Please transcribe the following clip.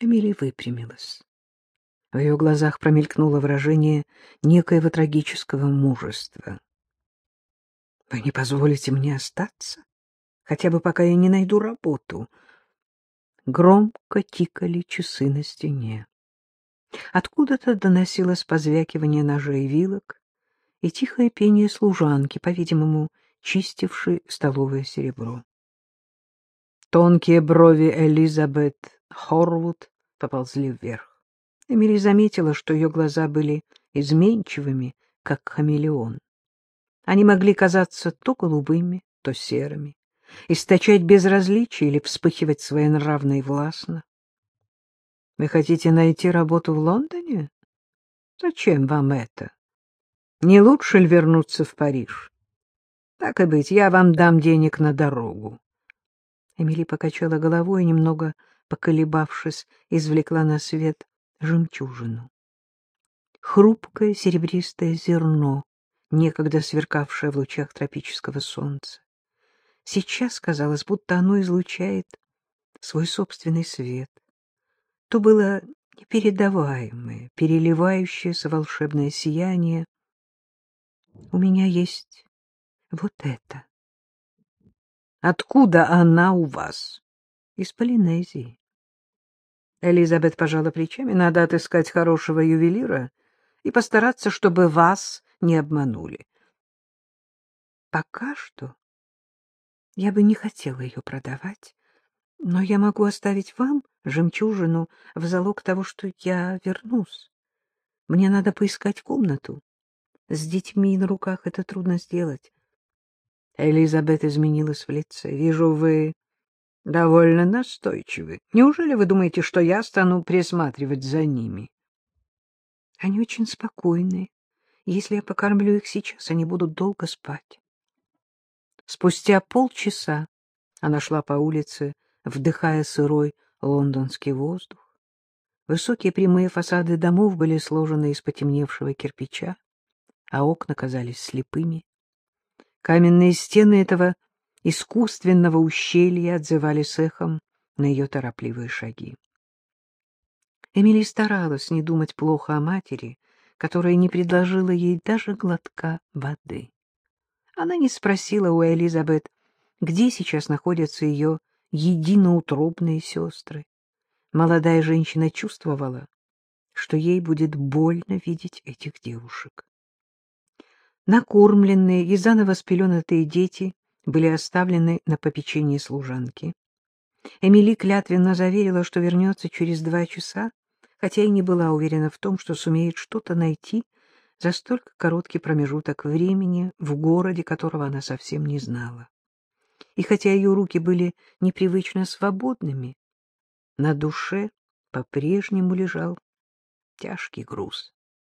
Эмили выпрямилась. В ее глазах промелькнуло выражение некоего трагического мужества. — Вы не позволите мне остаться? Хотя бы пока я не найду работу. Громко тикали часы на стене. Откуда-то доносилось позвякивание ножей и вилок и тихое пение служанки, по-видимому, чистившей столовое серебро. Тонкие брови Элизабет Хорвуд поползли вверх. Эмили заметила, что ее глаза были изменчивыми, как хамелеон. Они могли казаться то голубыми, то серыми, источать безразличие или вспыхивать своенравно и властно. — Вы хотите найти работу в Лондоне? Зачем вам это? Не лучше ли вернуться в Париж? Так и быть, я вам дам денег на дорогу. Эмили покачала головой и, немного поколебавшись, извлекла на свет жемчужину. Хрупкое серебристое зерно, некогда сверкавшее в лучах тропического солнца. Сейчас казалось, будто оно излучает свой собственный свет. То было непередаваемое, переливающееся волшебное сияние. У меня есть вот это. Откуда она у вас? Из Полинезии. Элизабет пожала плечами. Надо отыскать хорошего ювелира и постараться, чтобы вас не обманули. Пока что я бы не хотела ее продавать, но я могу оставить вам жемчужину в залог того, что я вернусь. Мне надо поискать комнату. С детьми на руках это трудно сделать. Элизабет изменилась в лице. Вижу, вы довольно настойчивы. Неужели вы думаете, что я стану присматривать за ними? Они очень спокойные. Если я покормлю их сейчас, они будут долго спать. Спустя полчаса она шла по улице, вдыхая сырой лондонский воздух. Высокие прямые фасады домов были сложены из потемневшего кирпича, а окна казались слепыми. Каменные стены этого искусственного ущелья отзывались эхом на ее торопливые шаги. Эмили старалась не думать плохо о матери, которая не предложила ей даже глотка воды. Она не спросила у Элизабет, где сейчас находятся ее единоутробные сестры. Молодая женщина чувствовала, что ей будет больно видеть этих девушек. Накормленные и заново спеленатые дети были оставлены на попечении служанки. Эмили клятвенно заверила, что вернется через два часа, хотя и не была уверена в том, что сумеет что-то найти за столько короткий промежуток времени в городе, которого она совсем не знала. И хотя ее руки были непривычно свободными, на душе по-прежнему лежал тяжкий груз.